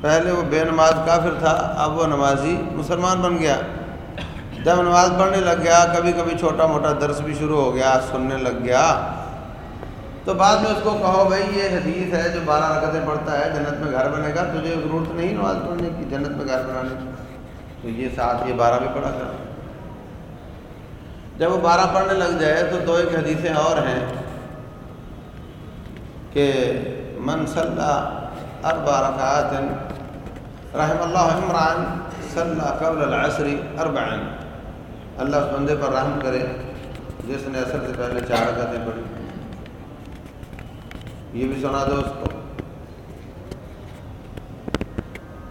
پہلے وہ بے نماز کافر تھا، اب وہ نمازی مسلمان بن گیا۔ جب نماز پڑھنے لگ گیا، کبھی کبھی چھوٹا موٹا درس بھی شروع ہو گیا، سننے لگ گیا۔ تو بعد میں اس کو کہو بھائی، یہ حدیث ہے جو بارہ رکعتیں پڑھتا ہے، جنت میں گھر بنے گا، تجھے ضرورت نہیں نماز پڑھنے کی، جنت میں گھر بنانے کی۔ تو یہ ساتھ یہ بارہ بھی پڑھا کر جب وہ بارہ پڑھنے لگ جائے تو دو ایک حدیثیں اور ہیں کہ من صلی اربع رکعات رحم اللہ عمران صلی قبل العصری اربعین اللہ اس بندے پر رحم کرے، جس نے اثر سے پہلے چار رکعتیں پڑھی۔ یہ بھی سنا دو اس کو۔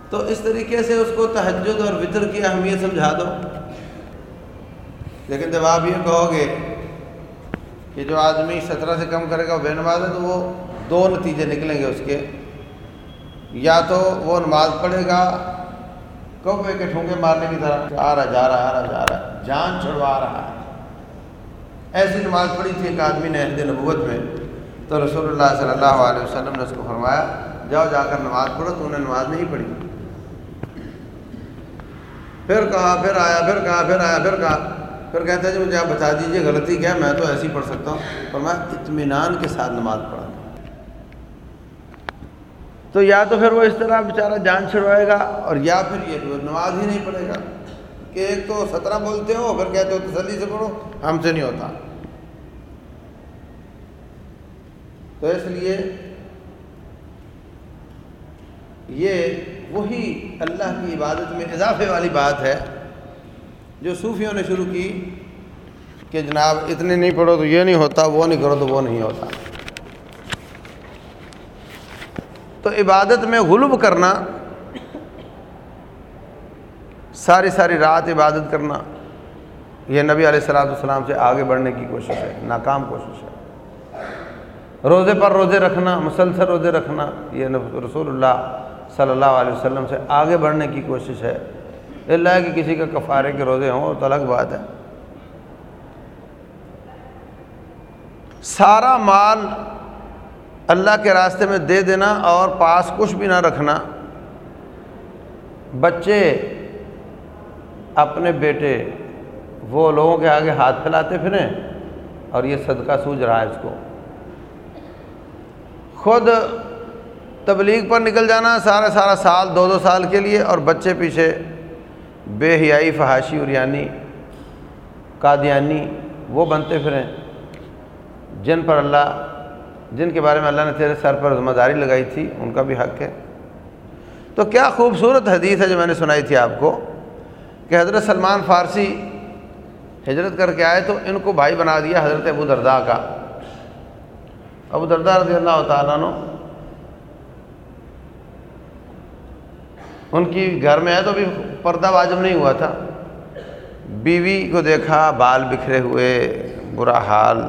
تو اس طریقے سے اس کو تہجد اور وطر کی اہمیت سمجھا دو۔ لیکن جب آپ یہ کہو گے کہ جو آدمی سترہ سے کم کرے گا وہ بے نماز ہے، تو وہ دو نتیجے نکلیں گے اس کے۔ یا تو وہ نماز پڑھے گا کوے کے ٹھونگے مارنے کی طرح، آ رہا، جا رہا، آ رہا، جا رہا، جان چھڑوا رہا ہے۔ ایسی نماز پڑھی تھی ایک آدمی نے عہد نبوت میں، تو رسول اللہ صلی اللہ علیہ وسلم نے اس کو فرمایا، جاؤ جا کر نماز پڑھو، تو انہیں نماز نہیں پڑھی۔ پھر کہا، پھر آیا، پھر کہا، پھر آیا، پھر کہا۔ پھر کہتے ہیں جی مجھے آپ بتا دیجیے غلطی کیا میں تو ایسی پڑھ سکتا ہوں۔ فرمایا، اطمینان کے ساتھ نماز پڑھا۔ تو یا تو پھر وہ اس طرح بیچارہ جان چھڑوائے گا اور یا پھر یہ نماز ہی نہیں پڑھے گا۔ کہ ایک تو سترہ بولتے ہو، پھر کہتے ہو تسلی سے پڑھو، ہم سے نہیں ہوتا۔ تو اس لیے یہ وہی اللہ کی عبادت میں اضافے والی بات ہے جو صوفیوں نے شروع کی کہ جناب اتنے نہیں پڑھو تو یہ نہیں ہوتا، وہ نہیں کرو تو وہ نہیں ہوتا۔ تو عبادت میں غلب کرنا، ساری ساری رات عبادت کرنا، یہ نبی علیہ السلاۃ السلام سے آگے بڑھنے کی کوشش ہے، ناکام کوشش ہے۔ روزے پر روزے رکھنا، مسلسل روزے رکھنا، یہ رسول اللہ صلی اللہ علیہ وسلم سے آگے بڑھنے کی کوشش ہے۔ اللہ کہ کسی کا کفارے کے روزے ہوں تو الگ بات ہے۔ سارا مال اللہ کے راستے میں دے دینا اور پاس کچھ بھی نہ رکھنا۔ بچے اپنے بیٹے وہ لوگوں کے آگے ہاتھ پھیلاتے پھریں اور یہ صدقہ سوج رہا ہے اس کو۔ خود تبلیغ پر نکل جانا سارا سارا سال، دو دو سال کے لیے اور بچے پیچھے بے حیائی، فحاشی اریانی قادیانی وہ بنتے پھریں۔ جن پر اللہ جن کے بارے میں اللہ نے تیرے سر پر ذمہ داری لگائی تھی، ان کا بھی حق ہے۔ تو کیا خوبصورت حدیث ہے جو میں نے سنائی تھی آپ کو کہ حضرت سلمان فارسی ہجرت کر کے آئے تو ان کو بھائی بنا دیا حضرت ابو دردا کا۔ ابو دردا رضی اللہ تعالیٰ عنہ، ان کی گھر میں ہے تو ابھی پردہ واجب نہیں ہوا تھا۔ بیوی کو دیکھا، بال بکھرے ہوئے، برا حال۔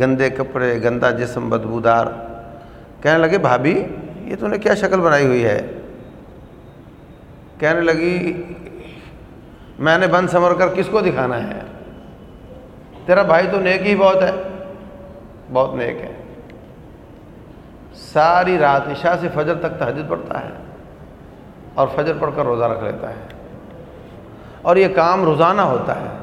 گندے کپڑے، گندا جسم، بدبودار۔ کہنے لگے، بھابھی، یہ تو نے کیا شکل بنائی ہوئی ہے؟ کہنے لگی، میں نے بند سمر کر کس کو دکھانا ہے؟ تیرا بھائی تو نیک ہی بہت ہے۔ بہت نیک ہے۔ ساری رات عشاء سے فجر تک تحجد پڑتا ہے اور فجر پڑھ کر روزہ رکھ لیتا ہے۔ اور یہ کام روزانہ ہوتا ہے۔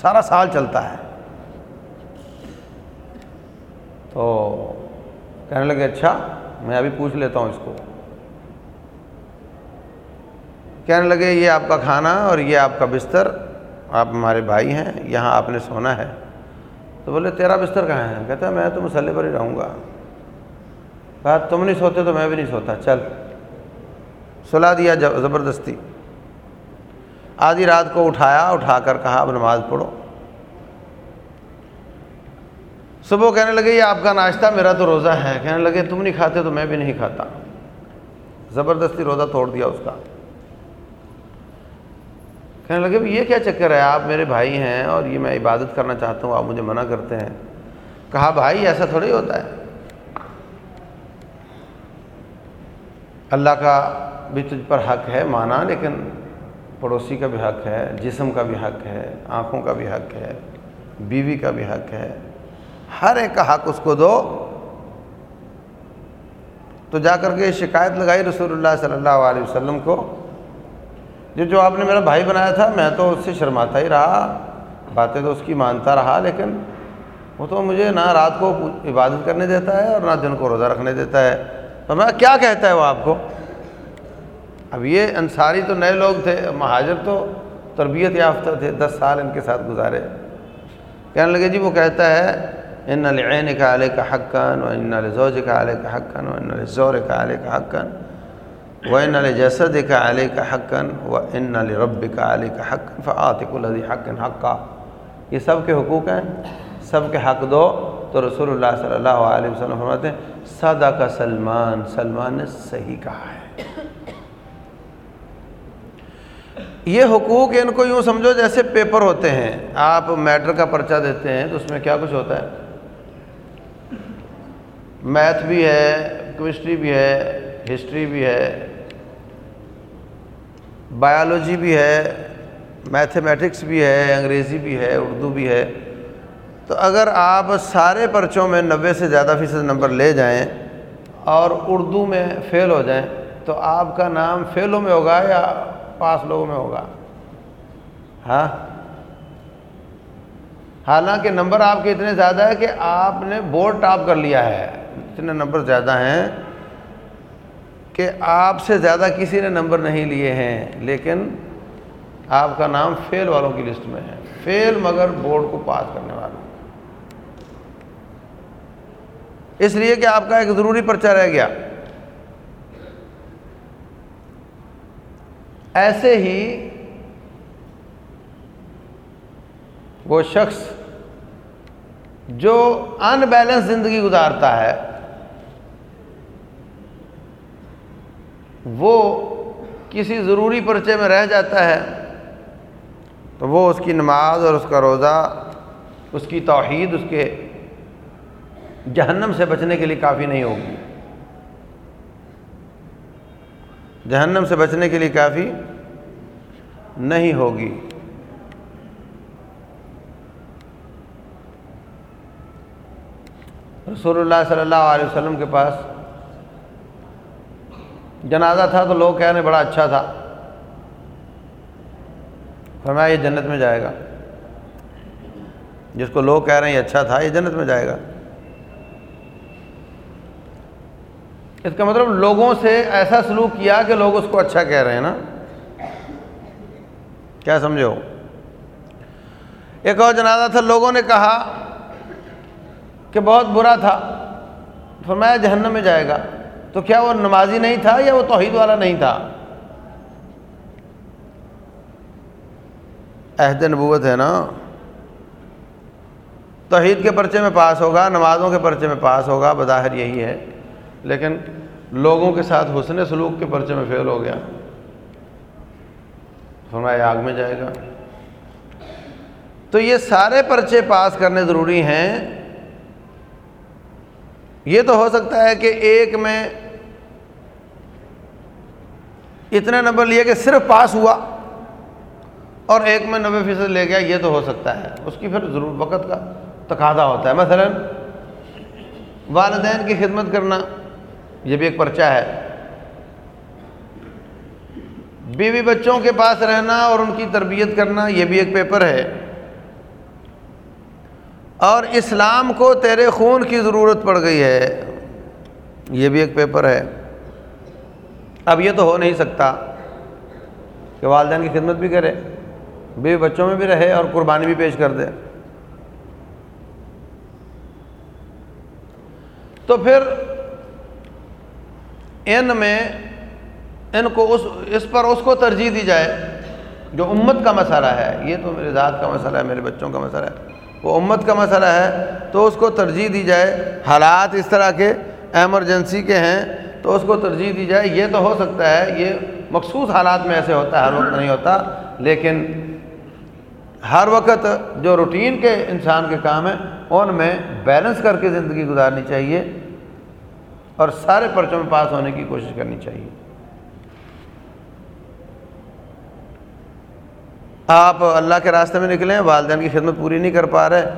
سارا سال چلتا ہے۔ تو کہنے لگے اچھا میں ابھی پوچھ لیتا ہوں اس کو۔ کہنے لگے، یہ آپ کا کھانا اور یہ آپ کا بستر، آپ ہمارے بھائی ہیں، یہاں آپ نے سونا ہے۔ تو بولے، تیرا بستر کہاں ہے؟ کہتا ہے، میں تو مسئلے پر ہی رہوں گا۔ کہا، تم نہیں سوتے تو میں بھی نہیں سوتا، چل۔ سلا دیا زبردستی۔ آدھی رات کو اٹھایا، اٹھا کر کہا، اب نماز پڑھو۔ صبح کہنے لگے، یہ آپ کا ناشتہ، میرا تو روزہ ہے۔ کہنے لگے، تم نہیں کھاتے تو میں بھی نہیں کھاتا۔ زبردستی روزہ توڑ دیا اس کا۔ کہنے لگے یہ کیا چکر ہے؟ آپ میرے بھائی ہیں اور یہ میں عبادت کرنا چاہتا ہوں، آپ مجھے منع کرتے ہیں۔ کہا، بھائی، ایسا تھوڑی ہوتا ہے۔ اللہ کا بھی تجھ پر حق ہے مانا، لیکن پڑوسی کا بھی حق ہے، جسم کا بھی حق ہے، آنکھوں کا بھی حق ہے، بیوی کا بھی حق ہے، ہر ایک کا حق اس کو دو۔ تو جا کر کے شکایت لگائی رسول اللہ صلی اللہ علیہ وسلم کو، جو جو آپ نے میرا بھائی بنایا تھا، میں تو اس سے شرماتا ہی رہا۔ باتیں تو اس کی مانتا رہا، لیکن وہ تو مجھے نہ رات کو عبادت کرنے دیتا ہے اور نہ دن کو روزہ رکھنے دیتا ہے۔ تو میں کیا کہتا ہے وہ آپ کو؟ اب یہ انصاری تو نئے لوگ تھے مہاجر تو تربیت یافتہ تھے، دس سال ان کے ساتھ گزارے۔ کہنے لگے جی وہ کہتا ہے، ان العین کا علیہ کا حقن و ان الزوج کا علیہ کا حقن و ان الزور کا علیہ کا حقن و ان الجسد کا علیہ کا حقن و ان الرب کا علیہ کا حقن فعاتق الذی حقن حقا. یہ سب کے حقوق ہیں، سب کے حق دو۔ تو رسول اللہ صلی اللہ علیہ وسلم فرماتے ہیں سادہ کا سلمان سلمان نے صحیح کہا ہے۔ یہ حقوق ان کو یوں سمجھو جیسے پیپر ہوتے ہیں۔ آپ میٹر کا پرچہ دیتے ہیں تو اس میں کیا کچھ ہوتا ہے؟ میتھ بھی ہے، کیمسٹری بھی ہے، ہسٹری بھی ہے، بایولوجی بھی ہے، میتھمیٹکس بھی ہے، انگریزی بھی ہے، اردو بھی ہے۔ تو اگر آپ سارے پرچوں میں نوے سے زیادہ فیصد نمبر لے جائیں اور اردو میں فیل ہو جائیں، تو آپ کا نام فیلوں میں ہوگا یا پاس لوگوں میں ہوگا۔ ہاں؟ حالانکہ نمبر آپ کے اتنے زیادہ ہے کہ آپ نے بورڈ ٹاپ کر لیا ہے۔ اتنے نمبر زیادہ ہیں کہ آپ سے زیادہ کسی نے نمبر نہیں لیے ہیں، لیکن آپ کا نام فیل والوں کی لسٹ میں ہے۔ فیل مگر بورڈ کو پاس کرنے والوں۔ اس لیے کہ آپ کا ایک ضروری پرچہ رہ گیا۔ ایسے ہی وہ شخص جو ان بیلنس زندگی گزارتا ہے، وہ کسی ضروری پرچے میں رہ جاتا ہے تو وہ اس کی نماز اور اس کا روزہ، اس کی توحید، اس کے جہنم سے بچنے کے لیے کافی نہیں ہوگی۔ جہنم سے بچنے کے لیے کافی نہیں ہوگی۔ رسول اللہ صلی اللہ علیہ وسلم کے پاس جنازہ تھا تو لوگ کہنے بڑا اچھا تھا۔ فرمایا یہ جنت میں جائے گا۔ جس کو لوگ کہہ رہے ہیں یہ اچھا تھا، یہ جنت میں جائے گا۔ اس کا مطلب لوگوں سے ایسا سلوک کیا کہ لوگ اس کو اچھا کہہ رہے ہیں نا؟ کیا سمجھو ایک اور جنازہ تھا، لوگوں نے کہا کہ بہت برا تھا، فرمایا جہنم میں جائے گا۔ تو کیا وہ نمازی نہیں تھا یا وہ توحید والا نہیں تھا؟ عہد نبوت ہے نا؟ توحید کے پرچے میں پاس ہوگا، نمازوں کے پرچے میں پاس ہوگا، بظاہر یہی ہے۔ لیکن لوگوں کے ساتھ حسن سلوک کے پرچے میں فیل ہو گیا۔ فرمایا آگ میں جائے گا۔ تو یہ سارے پرچے پاس کرنے ضروری ہیں۔ یہ تو ہو سکتا ہے کہ ایک میں اتنے نمبر لیے کہ صرف پاس ہوا اور ایک میں نوے فیصد لے گیا، یہ تو ہو سکتا ہے۔ اس کی پھر ضرور وقت کا تقاضا ہوتا ہے۔ مثلا والدین کی خدمت کرنا۔ یہ بھی ایک پرچہ ہے۔ بیوی بچوں کے پاس رہنا اور ان کی تربیت کرنا یہ بھی ایک پیپر ہے۔ اور اسلام کو تیرے خون کی ضرورت پڑ گئی ہے۔ یہ بھی ایک پیپر ہے۔ اب یہ تو ہو نہیں سکتا کہ والدین کی خدمت بھی کرے، بیوی بچوں میں بھی رہے اور قربانی بھی پیش کر دے۔ تو پھر ان میں ان کو اس اس پر اس کو ترجیح دی جائے جو امت کا مسئلہ ہے، یہ تو میرے ذات کا مسئلہ ہے، میرے بچوں کا مسئلہ ہے۔ وہ امت کا مسئلہ ہے، تو اس کو ترجیح دی جائے۔ حالات اس طرح کے ایمرجنسی کے ہیں، تو اس کو ترجیح دی جائے۔ یہ تو ہو سکتا ہے، یہ مخصوص حالات میں ایسے ہوتا ہے، ہر وقت نہیں ہوتا، لیکن ہر وقت جو روٹین کے انسان کے کام ہیں، ان میں بیلنس کر کے زندگی گزارنی چاہیے۔ اور سارے پرچوں میں پاس ہونے کی کوشش کرنی چاہیے۔ آپ اللہ کے راستے میں نکلیں، والدین کی خدمت پوری نہیں کر پا رہے،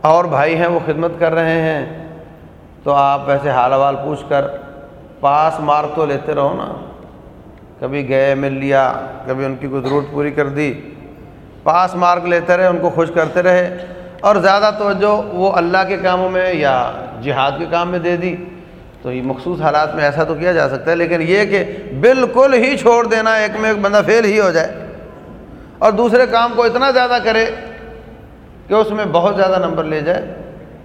اور بھائی ہیں وہ خدمت کر رہے ہیں، تو آپ ویسے حال حوال پوچھ کر پاس مار تو لیتے رہو نا۔ کبھی گئے، مل لیا، کبھی ان کی کوئی ضرورت پوری کر دی۔ پاس مارک لیتے رہے، ان کو خوش کرتے رہے، اور زیادہ توجہ وہ اللہ کے کاموں میں یا جہاد کے کام میں دے دی۔ تو یہ مخصوص حالات میں ایسا تو کیا جا سکتا ہے، لیکن یہ کہ بالکل ہی چھوڑ دینا ایک میں ایک بندہ فیل ہی ہو جائے اور دوسرے کام کو اتنا زیادہ کرے کہ اس میں بہت زیادہ نمبر لے جائے،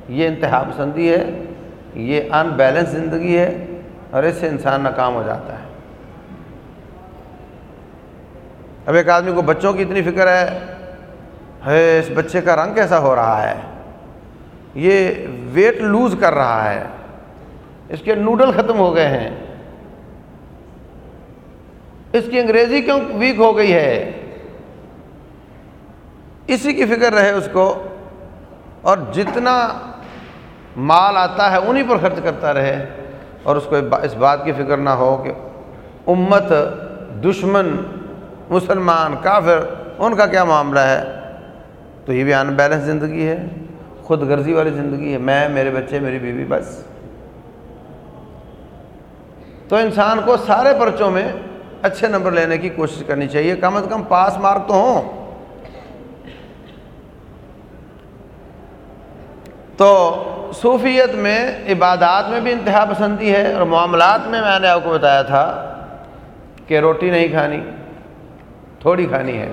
یہ انتہا پسندی ہے، یہ ان بیلنس زندگی ہے اور اس سے انسان ناکام ہو جاتا ہے۔ اب ایک آدمی کو بچوں کی اتنی فکر ہے ہے اس بچے کا رنگ کیسا ہو رہا ہے؟ یہ ویٹ لوز کر رہا ہے۔ اس کے نوڈل ختم ہو گئے ہیں۔ اس کی انگریزی کیوں ویک ہو گئی ہے؟ اسی کی فکر رہے اس کو اور جتنا مال آتا ہے انہی پر خرچ کرتا رہے اور اس کو اس بات کی فکر نہ ہو کہ امت، دشمن، مسلمان، کافر، ان کا کیا معاملہ ہے؟ تو یہ بھی ان بیلنس زندگی ہے خود غرضی والی زندگی ہے۔ میں، میرے بچے، میری بیوی، بس۔ تو انسان کو سارے پرچوں میں اچھے نمبر لینے کی کوشش کرنی چاہیے۔ کم از کم پاس مارک تو ہوں۔ تو صوفیت میں، عبادات میں بھی انتہا پسندی ہے اور معاملات میں میں نے آپ کو بتایا تھا کہ روٹی نہیں کھانی، تھوڑی کھانی ہے۔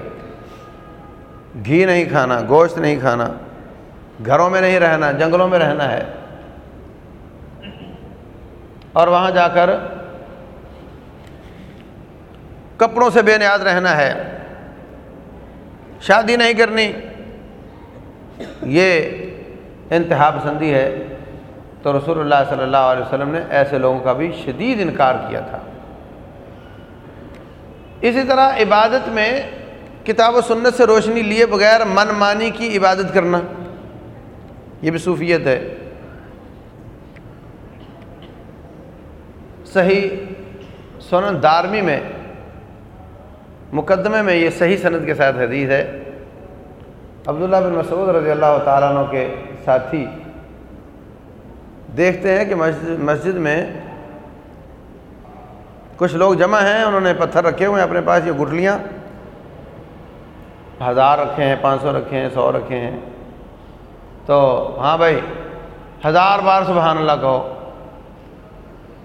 گھی نہیں کھانا، گوشت نہیں کھانا، گھروں میں نہیں رہنا، جنگلوں میں رہنا ہے۔ اور وہاں جا کر کپڑوں سے بے نیاز رہنا ہے۔ شادی نہیں کرنی۔ یہ انتہا پسندی ہے۔ تو رسول اللہ صلی اللہ علیہ وسلم نے ایسے لوگوں کا بھی شدید انکار کیا تھا۔ اسی طرح عبادت میں کتاب و سنت سے روشنی لیے بغیر من مانی کی عبادت کرنا، یہ بھی صوفیت ہے۔ صحیح سنن دارمی میں مقدمے میں یہ صحیح سند کے ساتھ حدیث ہے۔ عبداللہ بن مسعود رضی اللہ تعالیٰ عنہ کے ساتھی دیکھتے ہیں کہ مسجد مسجد میں کچھ لوگ جمع ہیں، انہوں نے پتھر رکھے ہوئے ہیں اپنے پاس، یہ گٹلیاں ہزار رکھے ہیں، پانچ سو رکھے ہیں، سو رکھے ہیں۔ تو ہاں بھائی، ہزار بار سبحان اللہ کہو۔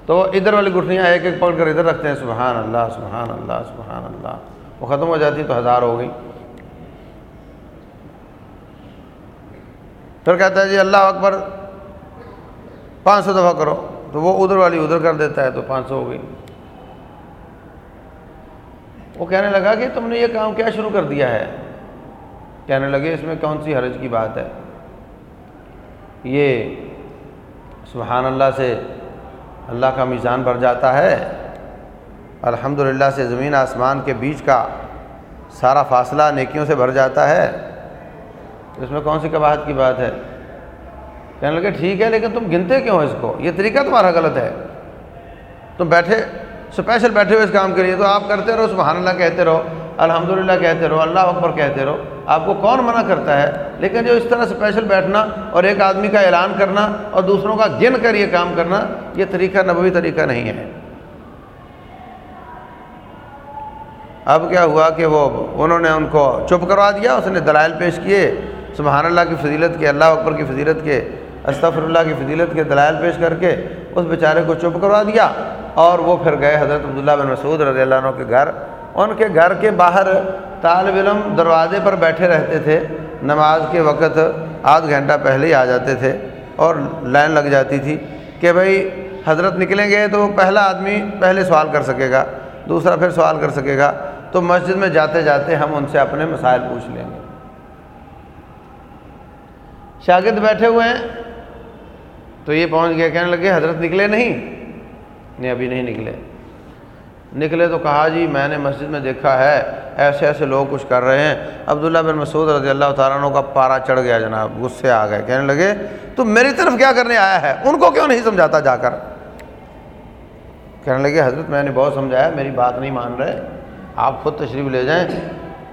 تو ادھر والی گٹھلیاں ایک ایک پکڑ کر ادھر رکھتے ہیں، سبحان اللہ سبحان اللہ سبحان اللہ۔ وہ ختم ہو جاتی تو ہزار ہو گئی۔ پھر کہتا ہے جی اللہ اکبر، پانچ سو دفعہ کرو۔ تو وہ ادھر والی ادھر کر دیتا ہے تو پانچ سو ہو گئی۔ وہ کہنے لگا کہ تم نے یہ کام کیا شروع کر دیا ہے؟ کہنے لگے، اس میں کون سی حرج کی بات ہے؟ یہ سبحان اللہ سے اللہ کا میزان بھر جاتا ہے۔ الحمد سے زمین آسمان کے بیچ کا سارا فاصلہ نیکیوں سے بھر جاتا ہے۔ اس میں کون سی کباہت کی بات ہے؟ کہنے لگے، ٹھیک ہے، لیکن تم گنتے کیوں اس کو؟ یہ طریقہ تمہارا غلط ہے۔ تم بیٹھے اسپیشل بیٹھے ہوئے اس کام کے لیے، تو آپ کرتے رہو، سبحان اللہ کہتے رہو، الحمدللہ کہتے رہو، اللہ اکبر کہتے رہو۔ آپ کو کون منع کرتا ہے؟ لیکن جو اس طرح اسپیشل بیٹھنا اور ایک آدمی کا اعلان کرنا اور دوسروں کا گن کر یہ کام کرنا، یہ طریقہ نبوی طریقہ نہیں ہے۔ اب کیا ہوا کہ وہ، انہوں نے ان کو چپ کروا دیا، اس نے دلائل پیش کیے۔ سبحان اللہ کی فضیلت کے، اللہ اکبر کی فضیلت کے استفر اللہ کی فضیلت کے دلائل پیش کر کے اس بیچارے کو چپ کروا دیا۔ اور وہ پھر گئے حضرت عبداللہ بن مسعود رضی اللہ عنہ کے گھر۔ ان کے گھر کے باہر طالب علم دروازے پر بیٹھے رہتے تھے، نماز کے وقت آدھ گھنٹہ پہلے ہی آ جاتے تھے اور لائن لگ جاتی تھی کہ بھائی حضرت نکلیں گے تو پہلا آدمی پہلے سوال کر سکے گا، دوسرا پھر سوال کر سکے گا، تو مسجد میں جاتے جاتے ہم ان سے اپنے مسائل پوچھ لیں گے۔ شاگرد بیٹھے ہوئے ہیں، تو یہ پہنچ گئے، کہنے لگے حضرت نکلے نہیں؟ نہیں، ابھی نہیں نکلے۔ نکلے تو کہا جی میں نے مسجد میں دیکھا ہے، ایسے ایسے لوگ کچھ کر رہے ہیں۔ عبداللہ بن مسعود رضی اللہ تعالیٰ عنہ کا پارا چڑھ گیا جناب، غصے آ گئے، کہنے لگے، تو میری طرف کیا کرنے آیا ہے؟ ان کو کیوں نہیں سمجھاتا جا کر؟ کہنے لگے، حضرت میں نے بہت سمجھایا، میری بات نہیں مان رہے، آپ خود تشریف لے جائیں۔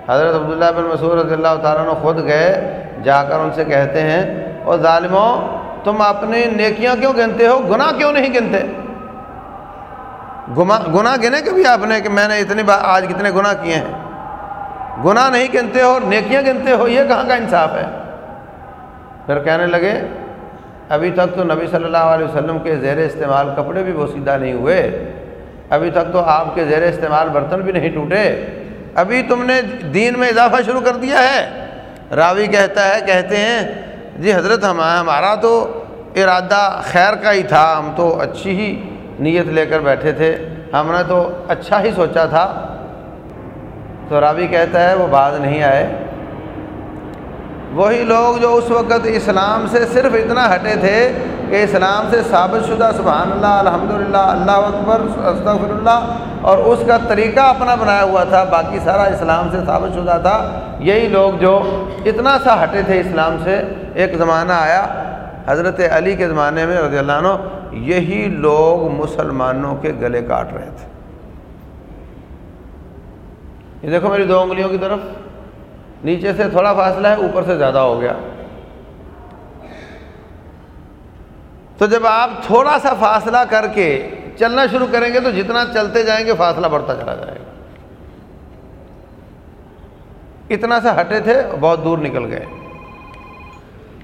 حضرت عبداللہ بن مسعود رضی اللہ تعالیٰ عنہ خود گئے، جا کر ان سے کہتے ہیں اور ظالموں تم اپنی نیکیاں کیوں گنتے ہو؟ گناہ کیوں نہیں گنتے؟ گناہ گنے کبھی آپ نے کہ میں نے اتنی بار آج کتنے گناہ کیے ہیں؟ گناہ نہیں گنتے ہو اور نیکیاں گنتے ہو، یہ کہاں کا انصاف ہے؟ پھر کہنے لگے، ابھی تک تو نبی صلی اللہ علیہ وسلم کے زیر استعمال کپڑے بھی وہ سیدھا نہیں ہوئے۔ ابھی تک تو آپ کے زیر استعمال برتن بھی نہیں ٹوٹے۔ ابھی تم نے دین میں اضافہ شروع کر دیا ہے۔ راوی کہتا ہے، کہتے ہیں جی حضرت ہمارا تو ارادہ خیر کا ہی تھا، ہم تو اچھی ہی نیت لے کر بیٹھے تھے۔ ہم نے تو اچھا ہی سوچا تھا۔ تو راوی کہتا ہے وہ بات نہیں آئے۔ وہی لوگ جو اس وقت اسلام سے صرف اتنا ہٹے تھے کہ اسلام سے ثابت شدہ سبحان اللہ الحمد للہ اللہ اکبر استغفر اللہ اور اس کا طریقہ اپنا بنایا ہوا تھا، باقی سارا اسلام سے ثابت شدہ تھا۔ یہی لوگ جو اتنا سا ہٹے تھے اسلام سے، ایک زمانہ آیا، حضرت علی کے زمانے میں رضی اللہ عنہ یہی لوگ مسلمانوں کے گلے کاٹ رہے تھے۔ یہ دیکھو میری دو انگلیوں کی طرف۔ نیچے سے تھوڑا فاصلہ ہے، اوپر سے زیادہ ہو گیا۔ تو جب آپ تھوڑا سا فاصلہ کر کے چلنا شروع کریں گے تو جتنا چلتے جائیں گے، فاصلہ بڑھتا چلا جائے گا۔ اتنا سا ہٹے تھے، بہت دور نکل گئے۔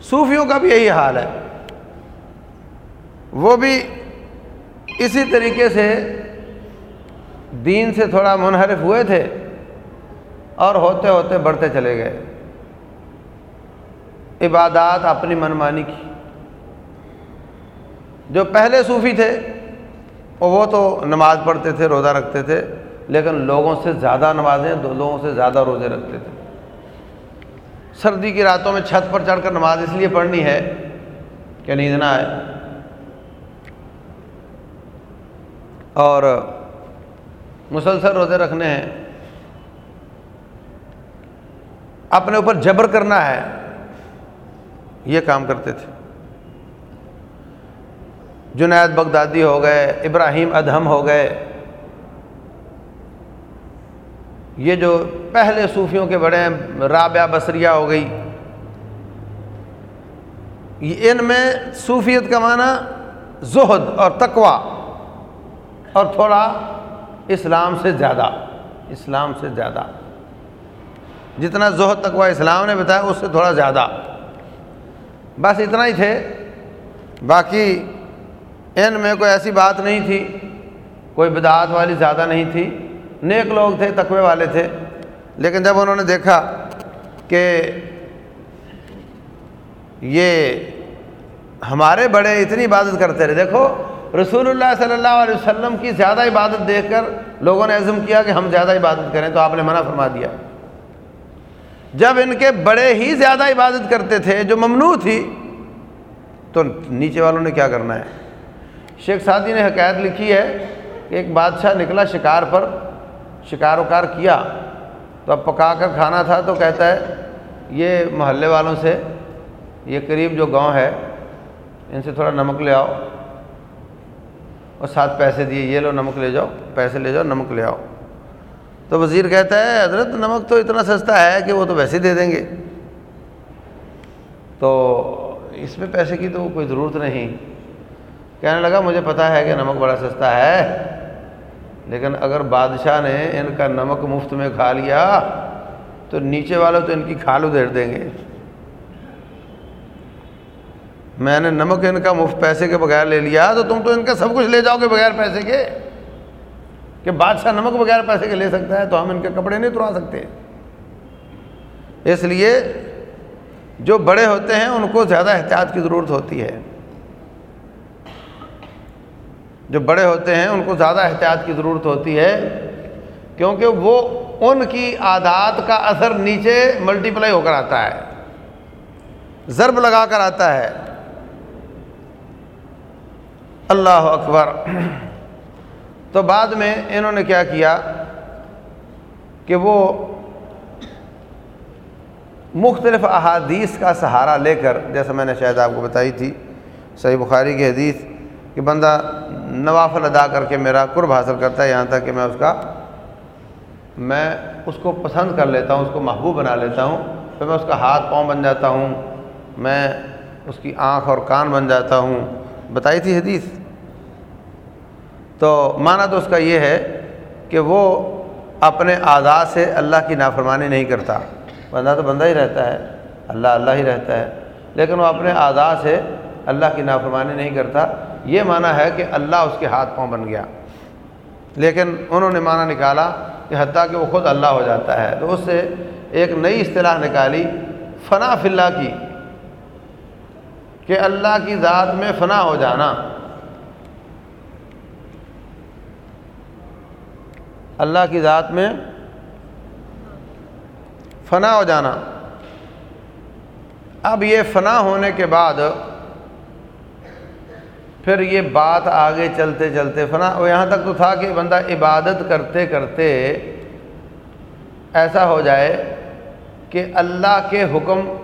صوفیوں کا بھی یہی حال ہے۔ وہ بھی اسی طریقے سے دین سے تھوڑا منحرف ہوئے تھے اور ہوتے ہوتے بڑھتے چلے گئے۔ عبادات اپنی منمانی کی۔ جو پہلے صوفی تھے، وہ تو نماز پڑھتے تھے، روزہ رکھتے تھے، لیکن لوگوں سے زیادہ نمازیں لوگوں سے زیادہ روزے رکھتے تھے۔ سردی کی راتوں میں چھت پر چڑھ کر نماز اس لیے پڑھنی ہے کہ نیند نہ آئے اور مسلسل روزے رکھنے ہیں۔ اپنے اوپر جبر کرنا ہے۔ یہ کام کرتے تھے۔ جنید بغدادی ہو گئے، ابراہیم ادہم ہو گئے۔ یہ جو پہلے صوفیوں کے بڑے ہیں، رابعہ بصریہ ہو گئی۔ ان میں صوفیت کا معنی زہد اور تقوا اور تھوڑا اسلام سے زیادہ، اسلام سے زیادہ۔ جتنا زہد تقوا اسلام نے بتایا، اس سے تھوڑا زیادہ۔ بس اتنا ہی تھے۔ باقی ان میں کوئی ایسی بات نہیں تھی، کوئی بدعات والی زیادہ نہیں تھی۔ نیک لوگ تھے، تقوی والے تھے۔ لیکن جب انہوں نے دیکھا کہ یہ ہمارے بڑے اتنی عبادت کرتے رہے، دیکھو رسول اللہ صلی اللہ علیہ وسلم کی زیادہ عبادت دیکھ کر لوگوں نے عزم کیا کہ ہم زیادہ عبادت کریں، تو آپ نے منع فرما دیا۔ جب ان کے بڑے ہی زیادہ عبادت کرتے تھے، جو ممنوع تھی، تو نیچے والوں نے کیا کرنا ہے؟ شیخ سعدی نے حکایت لکھی ہے کہ ایک بادشاہ نکلا شکار پر شکار وکار کیا۔ تو اب پکا کر کھانا تھا تو کہتا ہے، یہ محلے والوں سے، یہ قریب جو گاؤں ہے، ان سے تھوڑا نمک لے آؤ۔ اور ساتھ پیسے دیے، یہ لو نمک لے جاؤ، پیسے لے جاؤ، نمک لے آؤ۔ تو وزیر کہتا ہے، حضرت نمک تو اتنا سستا ہے کہ وہ تو ویسے دے دیں گے۔ تو اس میں پیسے کی تو کوئی ضرورت نہیں۔ کہنے لگا، مجھے پتا ہے کہ نمک بڑا سستا ہے، لیکن اگر بادشاہ نے ان کا نمک مفت میں کھا لیا، تو نیچے والے تو ان کی کھال ادھیر دیں گے۔ میں نے نمک ان کا مفت پیسے کے بغیر لے لیا تو تم تو ان کا سب کچھ لے جاؤ گے بغیر پیسے کے کہ بادشاہ نمک بغیر پیسے کے لے سکتا ہے تو ہم ان کے کپڑے نہیں اترا سکتے۔ اس لیے جو بڑے ہوتے ہیں ان کو زیادہ احتیاط کی ضرورت ہوتی ہے۔ جو بڑے ہوتے ہیں ان کو زیادہ احتیاط کی ضرورت ہوتی ہے کیونکہ وہ ان کی عادات کا اثر نیچے ملٹی پلائی ہو کر آتا ہے۔ ضرب لگا کر آتا ہے۔ اللہ اکبر۔ تو بعد میں انہوں نے کیا کیا کہ وہ مختلف احادیث کا سہارا لے کر، جیسا میں نے شاید آپ کو بتائی تھی، صحیح بخاری کی حدیث کہ بندہ نوافل ادا کر کے میرا قرب حاصل کرتا ہے، یہاں تک کہ میں اس کا، میں اس کو پسند کر لیتا ہوں، اس کو محبوب بنا لیتا ہوں، پھر میں اس کا ہاتھ پاؤں بن جاتا ہوں، میں اس کی آنکھ اور کان بن جاتا ہوں بتائی تھی حدیث۔ تو معنی تو اس کا یہ ہے کہ وہ اپنے اعضاء سے اللہ کی نافرمانی نہیں کرتا۔ بندہ تو بندہ ہی رہتا ہے، اللہ اللہ ہی رہتا ہے۔ لیکن وہ اپنے اعضاء سے اللہ کی نافرمانی نہیں کرتا۔ یہ معنی ہے کہ اللہ اس کے ہاتھ پاؤں بن گیا۔ لیکن انہوں نے معنی نکالا کہ حتیٰ کہ وہ خود اللہ ہو جاتا ہے۔ تو اس سے ایک نئی اصطلاح نکالی، فنا فی اللہ کی۔ کہ اللہ کی ذات میں فنا ہو جانا۔ اللہ کی ذات میں فنا ہو جانا۔ اب یہ فنا ہونے کے بعد پھر یہ بات آگے چلتے چلتے فنا، وہ یہاں تک تو تھا کہ بندہ عبادت کرتے کرتے ایسا ہو جائے کہ اللہ کے حکم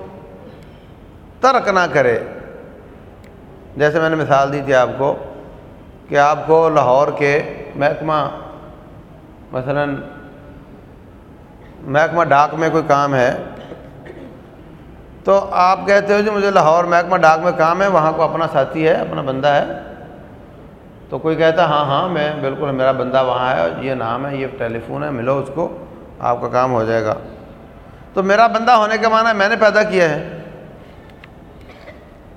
ترک نہ کرے۔ جیسے میں نے مثال دی تھی آپ کو کہ آپ کو لاہور کے محکمہ، مثلا محکمہ ڈاک میں کوئی کام ہے، تو آپ کہتے ہو جی مجھے لاہور محکمہ ڈاک میں کام ہے، وہاں کو اپنا ساتھی ہے، اپنا بندہ ہے۔ تو کوئی کہتا ہاں ہاں میں بالکل میرا بندہ وہاں ہے، یہ نام ہے، یہ ٹیلی فون ہے، ملو اس کو، آپ کا کام ہو جائے گا۔ تو میرا بندہ ہونے کا معنی میں نے پیدا کیا ہے۔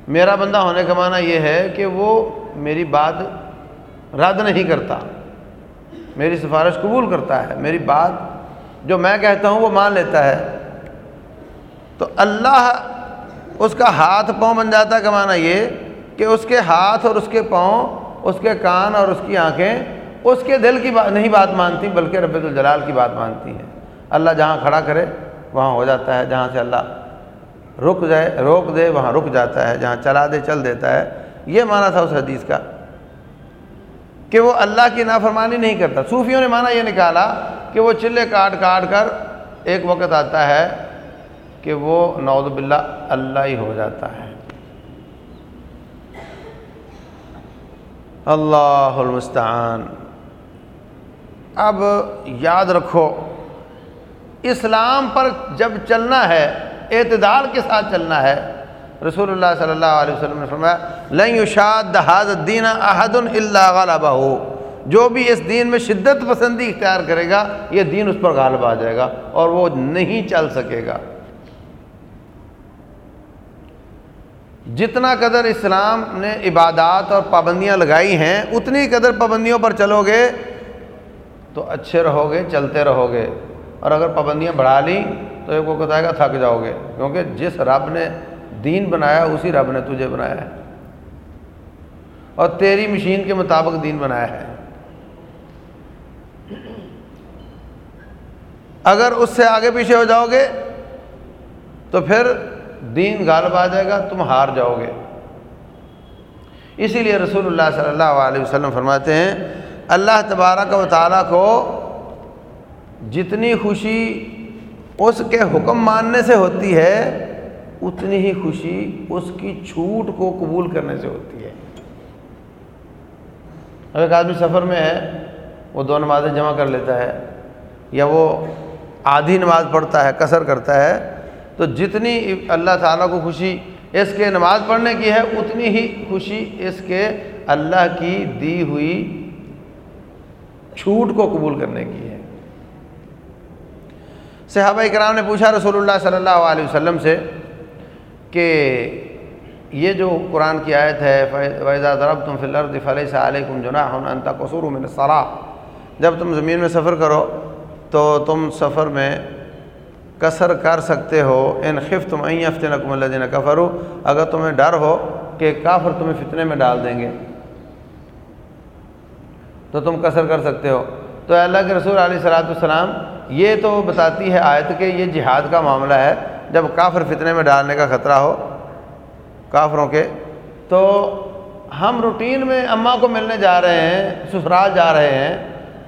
میرا بندہ ہونے کا معنی یہ ہے کہ وہ میری بات رد نہیں کرتا، میری سفارش قبول کرتا ہے۔ میری بات جو میں کہتا ہوں وہ مان لیتا ہے۔ تو اللہ اس کا ہاتھ پاؤں بن جاتا ہے کمانا یہ کہ اس کے ہاتھ اور اس کے پاؤں، اس کے کان اور اس کی آنکھیں اس کے دل کی بات، نہیں بات مانتی، بلکہ رب الجلال کی بات مانتی ہیں۔ اللہ جہاں کھڑا کرے وہاں ہو جاتا ہے، جہاں سے اللہ رک جائے، روک دے، وہاں رک جاتا ہے، جہاں چلا دے، چل دیتا ہے۔ یہ مانا تھا اس حدیث کا، کہ وہ اللہ کی نافرمانی نہیں کرتا۔ صوفیوں نے مانا یہ نکالا کہ وہ چلے کاٹ کاٹ کر ایک وقت آتا ہے کہ وہ نعوذ باللہ اللہ ہی ہو جاتا ہے۔ اللہ المستعان۔ اب یاد رکھو، اسلام پر جب چلنا ہے اعتدال کے ساتھ چلنا ہے۔ رسول اللہ صلی اللہ علیہ وسلم نے فرمایا، لن يشاد هذا الدین احد الا غلبہ جو بھی اس دین میں شدت پسندی اختیار کرے گا، یہ دین اس پر غالب آ جائے گا اور وہ نہیں چل سکے گا۔ جتنا قدر اسلام نے عبادات اور پابندیاں لگائی ہیں، اتنی قدر پابندیوں پر چلو گے تو اچھے رہو گے، چلتے رہو گے۔ اور اگر پابندیاں بڑھا لیں تو ایک وہ آئے گا تھک جاؤ گے۔ کیونکہ جس رب نے دین بنایا، اسی رب نے تجھے بنایا ہے۔ اور تیری مشین کے مطابق دین بنایا ہے۔ اگر اس سے آگے پیچھے ہو جاؤ گے، تو پھر دین غالب آ جائے گا، تم ہار جاؤ گے۔ اسی لیے رسول اللہ صلی اللہ علیہ وسلم فرماتے ہیں، اللہ تبارک و تعالیٰ کو جتنی خوشی اس کے حکم ماننے سے ہوتی ہے، اتنی ہی خوشی اس کی چھوٹ کو قبول کرنے سے ہوتی ہے۔ اب ایک آدمی سفر میں ہے، وہ دو نمازیں جمع کر لیتا ہے، یا وہ آدھی نماز پڑھتا ہے کثر کرتا ہے، تو جتنی اللہ تعالیٰ کو خوشی اس کے نماز پڑھنے کی ہے، اتنی ہی خوشی اس کے اللہ کی دی ہوئی چھوٹ کو قبول کرنے کی ہے۔ صحابہ کرام نے پوچھا رسول اللہ صلی اللہ علیہ وسلم سے کہ یہ جو قرآن کی آیت ہے فیضا ضرب تم فلر فلِ سے علیکم جناح انتا قصور من صلاح جب تم زمین میں سفر کرو تو تم سفر میں کثر کر سکتے ہو۔ ان خف تم این ہفتے نقم اللہ اگر تمہیں ڈر ہو کہ کافر تمہیں فتنے میں ڈال دیں گے، تو تم کثر کر سکتے ہو۔ تو اللہ کے رسول علیہ صلاۃ السلام یہ تو بتاتی ہے آیت کہ یہ جہاد کا معاملہ ہے، جب کافر فتنے میں ڈالنے کا خطرہ ہو، کافروں کے، تو ہم روٹین میں اماں کو ملنے جا رہے ہیں، سسرال جا رہے ہیں،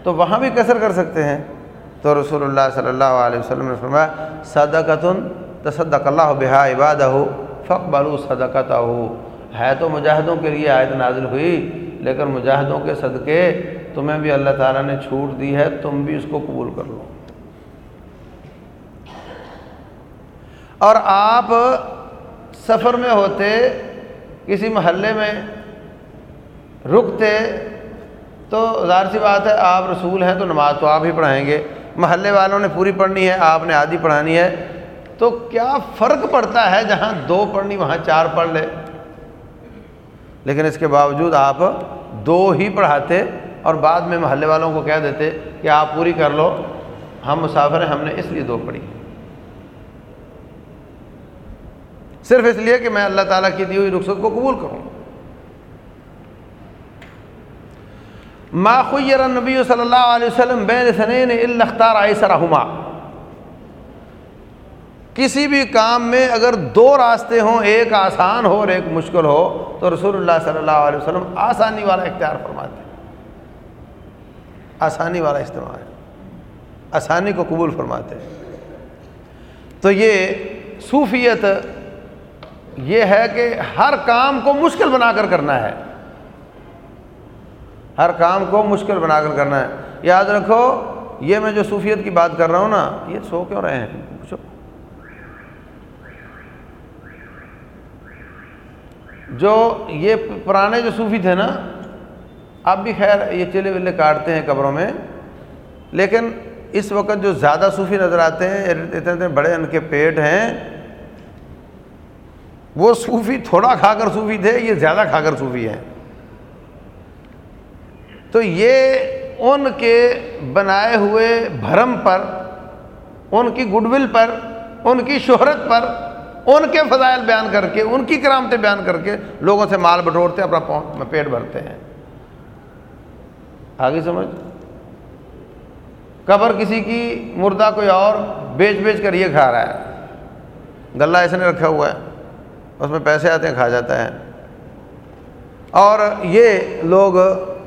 تو وہاں بھی کثر کر سکتے ہیں۔ تو رسول اللہ صلی اللہ علیہ وسلم نے فرمایا، صدقتن تصدق اللہ بہا عبادہ فقبلو صدقت ہے تو مجاہدوں کے لیے آیت نازل ہوئی، لیکن مجاہدوں کے صدقے تمہیں بھی اللہ تعالیٰ نے چھوٹ دی ہے، تم بھی اس کو قبول کر لو۔ اور آپ سفر میں ہوتے، کسی محلے میں رکتے، تو ظاہر سی بات ہے، آپ رسول ہیں تو نماز تو آپ ہی پڑھائیں گے۔ محلے والوں نے پوری پڑھنی ہے، آپ نے آدھی پڑھانی ہے۔ تو کیا فرق پڑتا ہے جہاں دو پڑھنی، وہاں چار پڑھ لے؟ لیکن اس کے باوجود آپ دو ہی پڑھاتے اور بعد میں محلے والوں کو کہہ دیتے کہ آپ پوری کر لو، ہم مسافر ہیں، ہم نے اس لیے دو پڑھی۔ صرف اس لیے کہ میں اللہ تعالیٰ کی دی ہوئی رخصت کو قبول کروں۔ ما خیر نبی صلی اللہ علیہ وسلم بین سنین الختار رحما کسی بھی کام میں اگر دو راستے ہوں، ایک آسان ہو اور ایک مشکل ہو، تو رسول اللہ صلی اللہ علیہ وسلم آسانی والا اختیار فرماتے ہیں۔ آسانی والا استعمال۔ آسانی کو قبول فرماتے ہیں۔ تو یہ صوفیت یہ ہے کہ ہر کام کو مشکل بنا کر کرنا ہے۔ ہر کام کو مشکل بنا کر کرنا ہے۔ یاد رکھو، یہ میں جو صوفیت کی بات کر رہا ہوں نا، یہ سو کیوں رہے ہیں؟ پوچھو۔ جو یہ پرانے جو صوفی تھے نا، اب بھی خیر یہ چلے ولے کاٹتے ہیں قبروں میں۔ لیکن اس وقت جو زیادہ صوفی نظر آتے ہیں، اتنے اتنے بڑے ان کے پیٹ ہیں۔ وہ صوفی تھوڑا کھا کر صوفی تھے، یہ زیادہ کھا کر صوفی ہیں۔ تو یہ ان کے بنائے ہوئے بھرم پر، ان کی گڈ ول پر، ان کی شہرت پر، ان کے فضائل بیان کر کے، ان کی کرامتیں بیان کر کے لوگوں سے مال بٹورتے ہیں اپنا پیٹ بھرتے ہیں۔ آگے سمجھ؟ قبر کسی کی مردہ کوئی اور بیچ بیچ کر یہ کھا رہا ہے۔ گلہ ایسے نے رکھا ہوا ہے۔ اس میں پیسے آتے ہیں، کھا جاتا ہے۔ اور یہ لوگ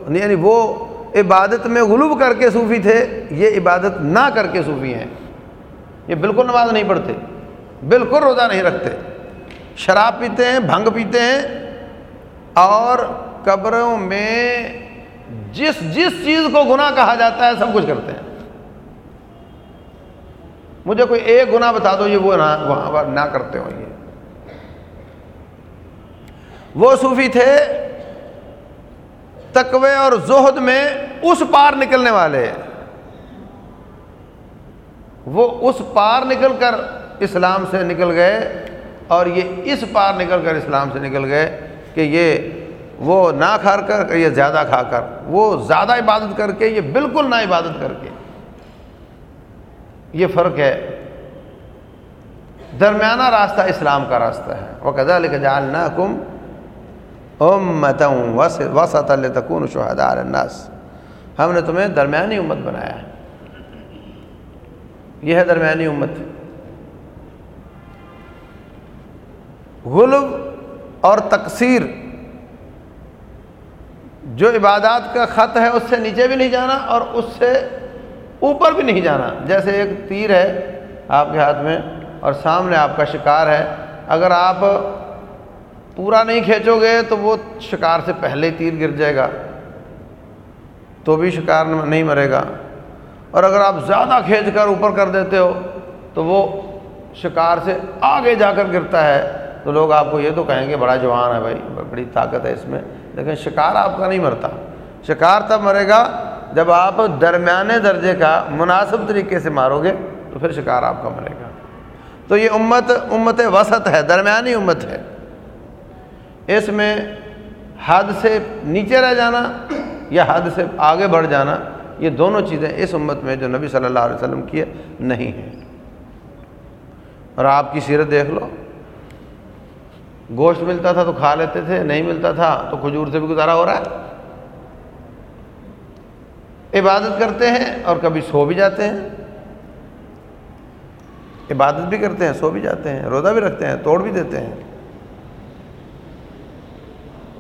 یعنی وہ عبادت میں غلوب کر کے صوفی تھے، یہ عبادت نہ کر کے صوفی ہیں۔ یہ بالکل نماز نہیں پڑھتے، بالکل روزہ نہیں رکھتے۔ شراب پیتے ہیں، بھنگ پیتے ہیں۔ اور قبروں میں جس جس چیز کو گناہ کہا جاتا ہے، سب کچھ کرتے ہیں۔ مجھے کوئی ایک گناہ بتا دو، یہ وہ نہ کرتے ہوں یہ وہ صوفی تھے تقوی اور زہد میں اس پار نکلنے والے۔ وہ اس پار نکل کر اسلام سے نکل گئے اور یہ اس پار نکل کر اسلام سے نکل گئے کہ یہ وہ نہ کھا کر یہ زیادہ کھا کر، وہ زیادہ عبادت کر کے، یہ بالکل نہ عبادت کر کے۔ یہ فرق ہے۔ درمیانہ راستہ اسلام کا راستہ ہے۔ وہ کدا لے کے جال نہ کم امتوں وسط تکون شہدار الناس۔ ہم نے تمہیں درمیانی امت بنایا ہے۔ یہ ہے درمیانی امت۔ غلب اور تقسیر جو عبادات کا خط ہے، اس سے نیچے بھی نہیں جانا اور اس سے اوپر بھی نہیں جانا۔ جیسے ایک تیر ہے آپ کے ہاتھ میں اور سامنے آپ کا شکار ہے۔ اگر آپ پورا نہیں کھینچو گے تو وہ شکار سے پہلے تیر گر جائے گا، تو بھی شکار نہیں مرے گا۔ اور اگر آپ زیادہ کھینچ کر اوپر کر دیتے ہو تو وہ شکار سے آگے جا کر گرتا ہے۔ تو لوگ آپ کو یہ تو کہیں گے بڑا جوان ہے بھائی، بڑی طاقت ہے اس میں۔ لیکن شکار آپ کا نہیں مرتا۔ شکار تب مرے گا جب آپ درمیانے درجے کا مناسب طریقے سے مارو گے تو پھر شکار آپ کا مرے گا۔ تو یہ امت امت وسط ہے، درمیانی امت ہے۔ اس میں حد سے نیچے رہ جانا یا حد سے آگے بڑھ جانا، یہ دونوں چیزیں اس امت میں جو نبی صلی اللہ علیہ وسلم کی ہے نہیں ہیں۔ اور آپ کی سیرت دیکھ لو۔ گوشت ملتا تھا تو کھا لیتے تھے، نہیں ملتا تھا تو کھجور سے بھی گزارا ہو رہا ہے۔ عبادت کرتے ہیں اور کبھی سو بھی جاتے ہیں۔ عبادت بھی کرتے ہیں، سو بھی جاتے ہیں، روزہ بھی رکھتے ہیں، توڑ بھی دیتے ہیں۔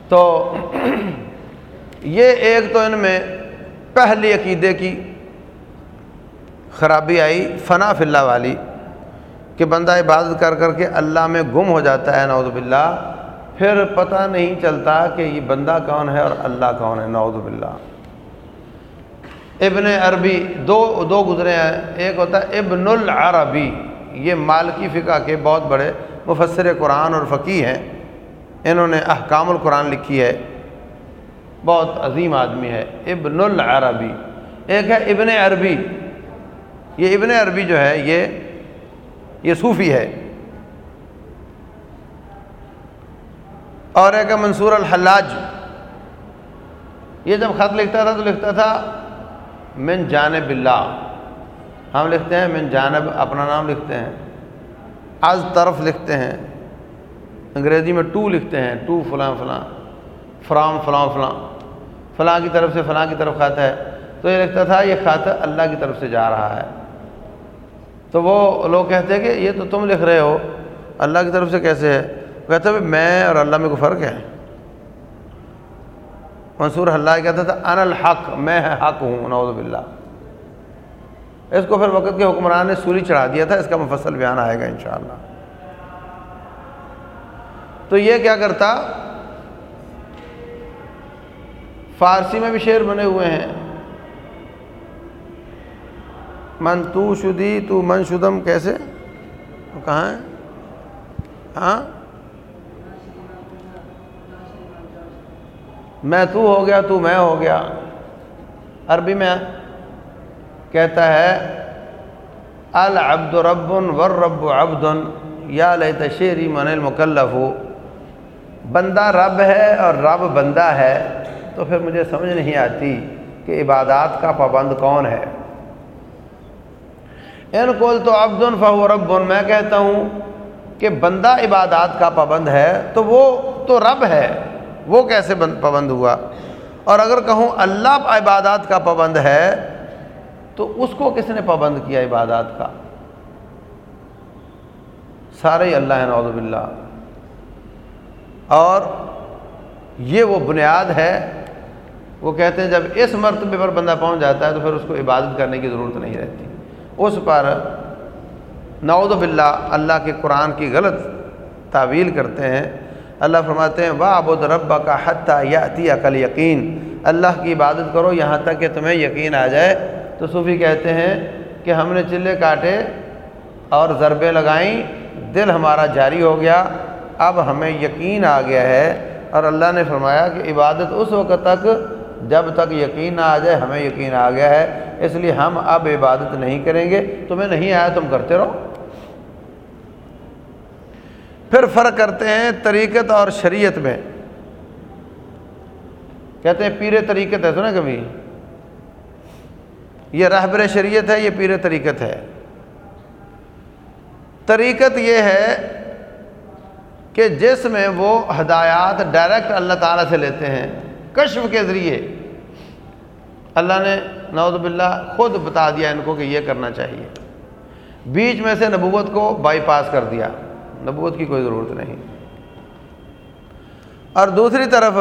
تو یہ ایک تو ان میں پہلی عقیدے کی خرابی آئی، فنا فی اللہ والی، کہ بندہ عبادت کر کر کے اللہ میں گم ہو جاتا ہے، نعوذ باللہ۔ پھر پتہ نہیں چلتا کہ یہ بندہ کون ہے اور اللہ کون ہے، نعوذ باللہ۔ ابن عربی دو دو گزرے ہیں۔ ایک ہوتا ہے ابن العربی، یہ مالکی فقہ کے بہت بڑے مفسر قرآن اور فقی ہیں۔ انہوں نے احکام القرآن لکھی ہے۔ بہت عظیم آدمی ہے۔ ابن العربی۔ ایک ہے ابن عربی۔ یہ ابن عربی جو ہے، یہ یہ صوفی ہے۔ اور ایک ہے منصور الحلاج۔ یہ جب خط لکھتا تھا تو لکھتا تھا، من جانب اللہ۔ ہم لکھتے ہیں من جانب، اپنا نام لکھتے ہیں۔ از طرف لکھتے ہیں۔ انگریزی میں ٹو لکھتے ہیں، ٹو فلاں فلاں فرام فلاں فلاں فلاں کی طرف سے فلاں کی طرف خط ہے۔ تو یہ لکھتا تھا، یہ خط اللہ کی طرف سے جا رہا ہے۔ تو وہ لوگ کہتے ہیں کہ یہ تو تم لکھ رہے ہو، اللہ کی طرف سے کیسے ہے؟ کہتے ہیں میں اور اللہ میں کوئی فرق ہے؟ منصور اللہ کہتا تھا ان الحق، میں حق ہوں، نعوذ باللہ۔ اس کو پھر وقت کے حکمران نے سوری چڑھا دیا تھا، اس کا مفصل بیان آئے گا انشاءاللہ۔ تو یہ کیا کرتا؟ فارسی میں بھی شعر بنے ہوئے ہیں۔ من تو شدی تو من شدم کیسے؟ کہاں ہے ہاں؟ میں تو ہو گیا تو میں ہو گیا۔ عربی میں کہتا ہے، العبد رب والرب عبد یا لیت شیری من المکلف۔ بندہ رب ہے اور رب بندہ ہے، تو پھر مجھے سمجھ نہیں آتی کہ عبادات کا پابند کون ہے۔ ان کول تو عبد فہو رب میں کہتا ہوں کہ بندہ عبادات کا پابند ہے تو وہ تو رب ہے، وہ کیسے پابند ہوا؟ اور اگر کہوں اللہ عبادات کا پابند ہے، تو اس کو کس نے پابند کیا عبادات کا؟ سارے اللہ نعوذ باللہ۔ اور یہ وہ بنیاد ہے، وہ کہتے ہیں جب اس مرتبے پر بندہ پہنچ جاتا ہے تو پھر اس کو عبادت کرنے کی ضرورت نہیں رہتی۔ اس پر نعوذ باللہ اللہ کے قرآن کی غلط تعویل کرتے ہیں۔ اللہ فرماتے ہیں واہ ابود ربا کا حتیٰ یا عطی عقل یقین اللہ کی عبادت کرو یہاں تک کہ تمہیں یقین آ جائے۔ تو صوفی کہتے ہیں کہ ہم نے چلے کاٹے اور ضربیں لگائیں، دل ہمارا جاری ہو گیا۔ اب ہمیں یقین آ گیا ہے اور اللہ نے فرمایا کہ عبادت اس وقت تک جب تک یقین نہ آ جائے، ہمیں یقین آ گیا ہے۔ اس لیے ہم اب عبادت نہیں کریں گے۔ تمہیں نہیں آیا، تم کرتے رہو۔ پھر فرق کرتے ہیں طریقت اور شریعت میں۔ کہتے ہیں پیرے طریقت ہے، سنا کبھی؟ یہ رہبر شریعت ہے، یہ پیر طریقت ہے۔ طریقت یہ ہے کہ جس میں وہ ہدایات ڈائریکٹ اللہ تعالیٰ سے لیتے ہیں، کشف کے ذریعے۔ اللہ نے نعوذ باللہ خود بتا دیا ان کو کہ یہ کرنا چاہیے۔ بیچ میں سے نبوت کو بائی پاس کر دیا۔ نبوت کی کوئی ضرورت نہیں۔ اور دوسری طرف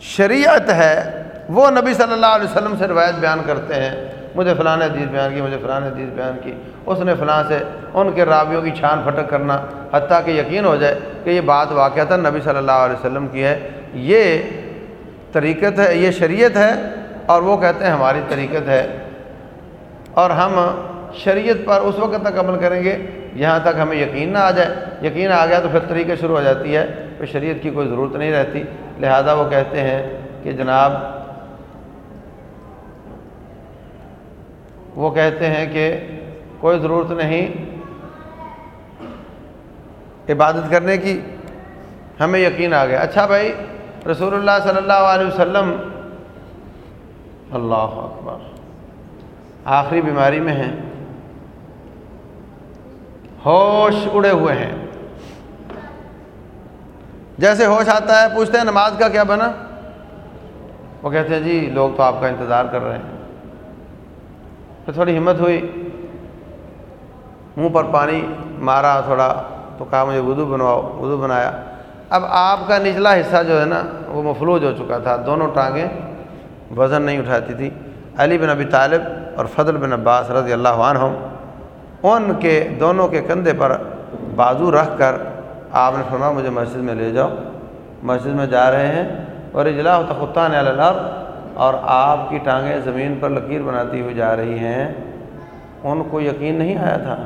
شریعت ہے، وہ نبی صلی اللہ علیہ وسلم سے روایت بیان کرتے ہیں۔ مجھے فلاں حدیث بیان کی، مجھے فلاں حدیث بیان کی۔ اس نے فلاں سے ان کے راویوں کی چھان پھٹک کرنا حتیٰ کہ یقین ہو جائے کہ یہ بات واقعہ نبی صلی اللہ علیہ وسلم کی ہے۔ یہ طریقت ہے، یہ شریعت ہے اور وہ کہتے ہیں ہماری طریقت ہے۔ اور ہم شریعت پر اس وقت تک عمل کریں گے، یہاں تک ہمیں یقین نہ آ جائے۔ یقین آ گیا تو پھر طریقے شروع ہو جاتی ہے۔ پھر شریعت کی کوئی ضرورت نہیں رہتی۔ لہذا وہ کہتے ہیں کہ جناب وہ کہتے ہیں کہ کوئی ضرورت نہیں عبادت کرنے کی، ہمیں یقین آ گیا۔ اچھا بھائی، رسول اللہ صلی اللہ علیہ وسلم، اللہ اکبر، آخری بیماری میں ہیں۔ ہوش اڑے ہوئے ہیں۔ جیسے ہوش آتا ہے، پوچھتے ہیں نماز کا کیا بنا؟ وہ کہتے ہیں جی لوگ تو آپ کا انتظار کر رہے ہیں۔ پھر تھوڑی ہمت ہوئی، منہ پر پانی مارا، تھوڑا تو کہا مجھے وضو بنواؤ، وضو بنایا۔ اب آپ کا نچلا حصہ جو ہے نا، وہ مفلوج ہو چکا تھا، دونوں ٹانگیں وزن نہیں اٹھاتی تھی۔ علی بن ابی طالب اور فضل بن عباس رضی اللہ عنہ ان کے دونوں کے کندھے پر بازو رکھ کر آپ نے فرمایا، مجھے مسجد میں لے جاؤ۔ مسجد میں جا رہے ہیں اور اجلاح تخطان اللہ اور آپ کی ٹانگیں زمین پر لکیر بناتی ہوئی جا رہی ہیں، ان کو یقین نہیں آیا تھا۔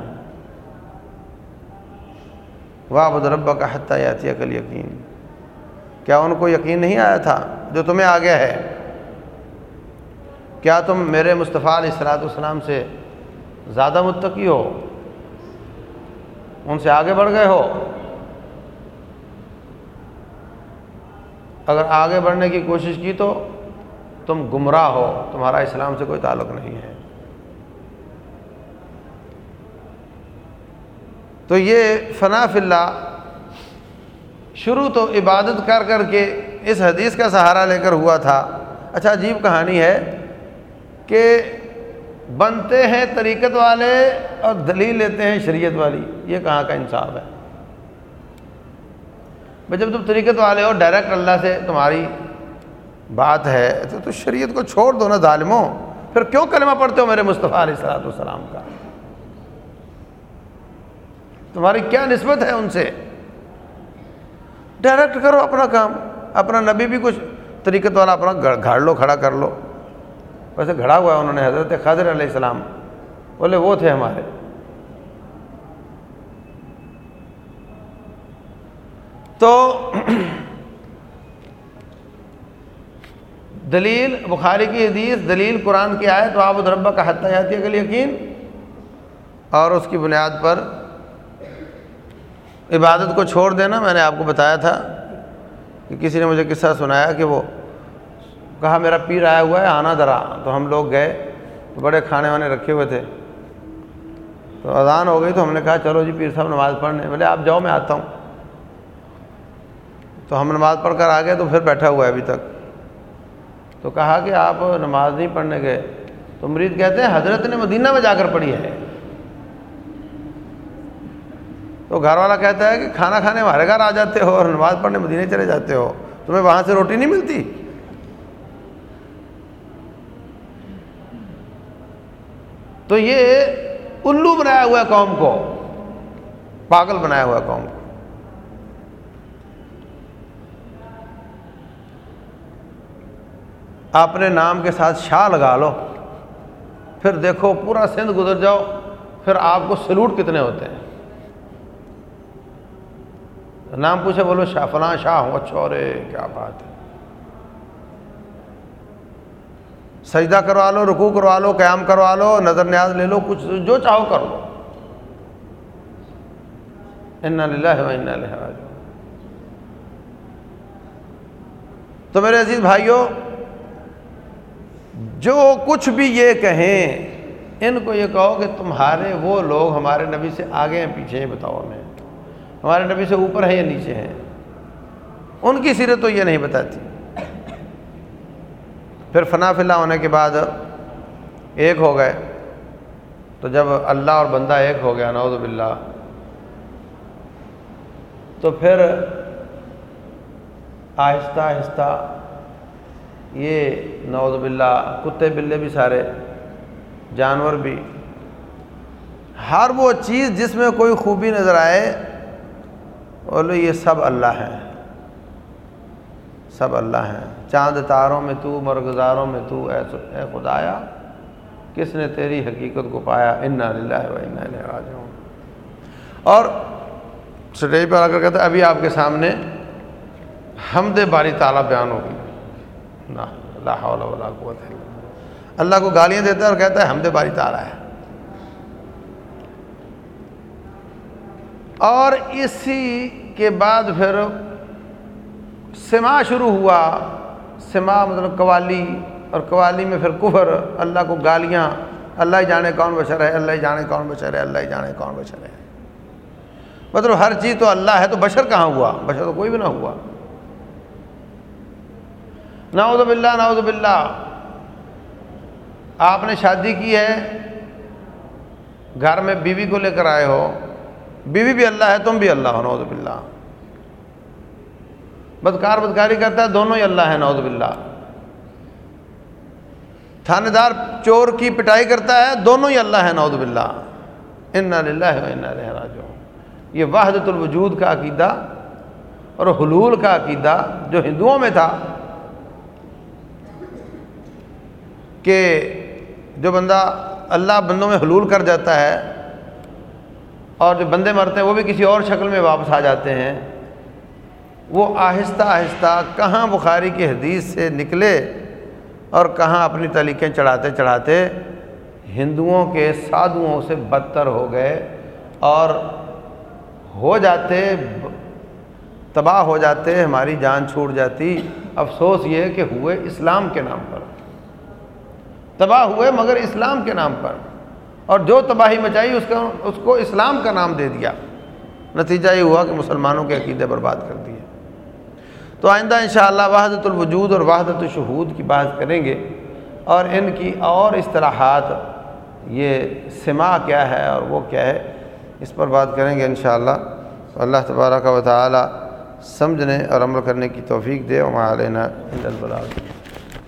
واہ بدربا کا حتیہ یاتی عقل یقین کیا ان کو یقین نہیں آیا تھا جو تمہیں آ گیا ہے؟ کیا تم میرے مصطفیٰ علیہ السلاۃ والسلام سے زیادہ متقی ہو؟ ان سے آگے بڑھ گئے ہو؟ اگر آگے بڑھنے کی کوشش کی تو تم گمراہ ہو، تمہارا اسلام سے کوئی تعلق نہیں ہے۔ تو یہ فنا اللہ شروع تو عبادت کر کر کے اس حدیث کا سہارا لے کر ہوا تھا۔ اچھا عجیب کہانی ہے کہ بنتے ہیں طریقت والے اور دلیل لیتے ہیں شریعت والی۔ یہ کہاں کا انصاف ہے؟ بھائی، جب تم طریقت والے ہو ڈائریکٹ اللہ سے تمہاری بات ہے، تو تو شریعت کو چھوڑ دو نا ظالموں۔ پھر کیوں کلمہ پڑھتے ہو میرے مصطفیٰ علیہ السلاۃ والسلام کا؟ تمہاری کیا نسبت ہے ان سے؟ ڈائریکٹ کرو اپنا کام، اپنا نبی بھی کچھ طریقت والا اپنا گھاڑ لو، کھڑا کر لو۔ ویسے گھڑا ہوا ہے انہوں نے، حضرت خضر علیہ السلام۔ بولے، وہ تھے ہمارے۔ تو دلیل، بخاری کی حدیث، دلیل قرآن کی آئے تو آپ ادربا کا حتیہ جاتی ہے یقین، اور اس کی بنیاد پر عبادت کو چھوڑ دینا، میں نے آپ کو بتایا تھا کہ کسی نے مجھے قصہ سنایا کہ وہ کہا، میرا پیر آیا ہوا ہے، آنا ذرا۔ تو ہم لوگ گئے تو بڑے کھانے وانے رکھے ہوئے تھے۔ تو اذان ہو گئی، تو ہم نے کہا، چلو جی پیر صاحب نماز پڑھنے۔ بولے آپ جاؤ، میں آتا ہوں۔ تو ہم نماز پڑھ کر آ گئے، تو پھر بیٹھا ہوا ہے ابھی تک۔ تو کہا کہ آپ نماز نہیں پڑھنے گئے۔ تو مرید کہتے ہیں، حضرت نے مدینہ میں جا کر پڑھی ہے۔ تو گھر والا کہتا ہے کہ کھانا کھانے ہمارے گھر آ جاتے ہو اور نماز پڑھنے مدینے چلے جاتے ہو۔ تمہیں وہاں سے روٹی نہیں ملتی؟ تو یہ الو بنایا ہوا ہے قوم کو، پاگل بنایا ہوا ہے قوم کو۔ اپنے نام کے ساتھ شاہ لگا لو۔ پھر دیکھو، پورا سندھ گزر جاؤ، پھر آپ کو سلوٹ کتنے ہوتے ہیں؟ نام پوچھے، بولو، شاہ، فلاں شاہ ہوں۔ اچھا رے کیا بات ہے۔ سجدہ کروا لو، رکوع کروا لو، قیام کروا لو، نظر نیاز لے لو، کچھ جو چاہو کر لو تو میرے عزیز بھائیوں جو کچھ بھی یہ کہیں، ان کو یہ کہو کہ تمہارے وہ لوگ ہمارے نبی سے آگے ہیں، پیچھے ہیں، بتاؤ ہمیں۔ ہمارے نبی سے اوپر ہے یا نیچے ہیں؟ ان کی سیرت تو یہ نہیں بتاتی۔ پھر فنا فلا ہونے کے بعد ایک ہو گئے۔ تو جب اللہ اور بندہ ایک ہو گیا، نعوذ باللہ۔ تو پھر آہستہ آہستہ یہ نعوذ باللہ، کتے، بلے بھی سارے، جانور بھی۔ ہر وہ چیز جس میں کوئی خوبی نظر آئے، بولو یہ سب اللہ ہیں سب اللہ ہیں چاند تاروں میں تو، مرغزاروں میں تو، اے خدایا، کس نے تیری حقیقت کو پایا؟ انا للہ و انا راجعون۔ اور سٹیج پر آ کر کہتے ابھی آپ کے سامنے حمد باری تعالیٰ بیان ہوگی۔ نہ اللہ ولا قوت اللہ کو گالیاں دیتا ہے اور کہتا ہے حمد باری تعالیٰ ہے۔ اور اسی کے بعد پھر سما شروع ہوا۔ سما مطلب قوالی، اور قوالی میں پھر کفر۔ اللہ کو گالیاں، اللہ ہی جانے کون بشر ہے اللہ ہی جانے کون بشر ہے اللہ ہی جانے کون بشر ہے مطلب ہر چیز تو اللہ ہے، تو بشر کہاں ہوا؟ بشر تو کوئی بھی نہ ہوا۔ نعوذ باللہ نعوذ باللہ۔ آپ نے شادی کی ہے، گھر میں بیوی کو لے کر آئے ہو، بیوی بھی اللہ ہے، تم بھی اللہ ہو، نعوذ باللہ۔ بدکار بدکاری کرتا ہے، دونوں ہی اللہ ہے نعوذ باللہ۔ تھانے دار چور کی پٹائی کرتا ہے، دونوں ہی اللہ ہے نعوذ باللہ۔ ان للہ و انا راجعون۔ یہ وحدت الوجود کا عقیدہ اور حلول کا عقیدہ جو ہندوؤں میں تھا کہ جو بندہ اللہ بندوں میں حلول کر جاتا ہے اور جو بندے مرتے ہیں وہ بھی کسی اور شکل میں واپس آ جاتے ہیں، وہ آہستہ آہستہ کہاں بخاری کی حدیث سے نکلے اور کہاں اپنی تلیقیں چڑھاتے چڑھاتے ہندوؤں کے سادھوؤں سے بدتر ہو گئے اور ہو جاتے، تباہ ہو جاتے، ہماری جان چھوٹ جاتی۔ افسوس یہ کہ ہوئے اسلام کے نام پر۔ تباہ ہوئے مگر اسلام کے نام پر۔ اور جو تباہی مچائی، اس کا اس کو اسلام کا نام دے دیا۔ نتیجہ یہ ہوا کہ مسلمانوں کے عقیدے برباد کر دیے۔ تو آئندہ انشاءاللہ وحدت الوجود اور وحدت الشہود کی بات کریں گے۔ اور ان کی اور اصطلاحات، یہ سما کیا ہے اور وہ کیا ہے، اس پر بات کریں گے انشاءاللہ۔ اللہ تبارہ کا تعالی سمجھنے اور عمل کرنے کی توفیق دے۔ اور علینا البلاغ۔